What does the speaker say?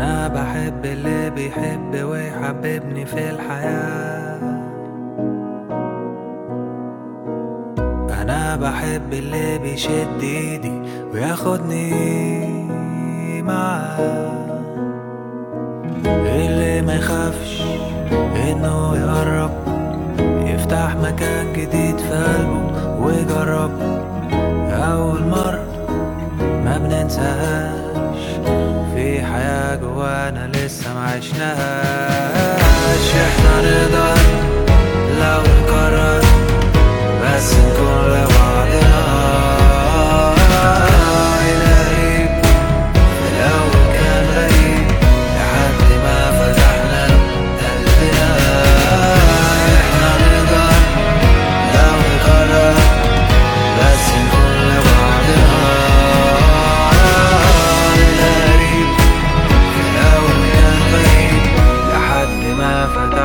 أنا بحب اللي بيحب ويحببني في الحياة. أنا بحب اللي بيشد إيدي وياخدني معاه. اللي ما يخافش إنه يقرب يفتح مكان جديد في قلبه ويجرب. أول مرة ما حياة جوانا لسه ما عشناهاش إحنا نقدر 麻烦。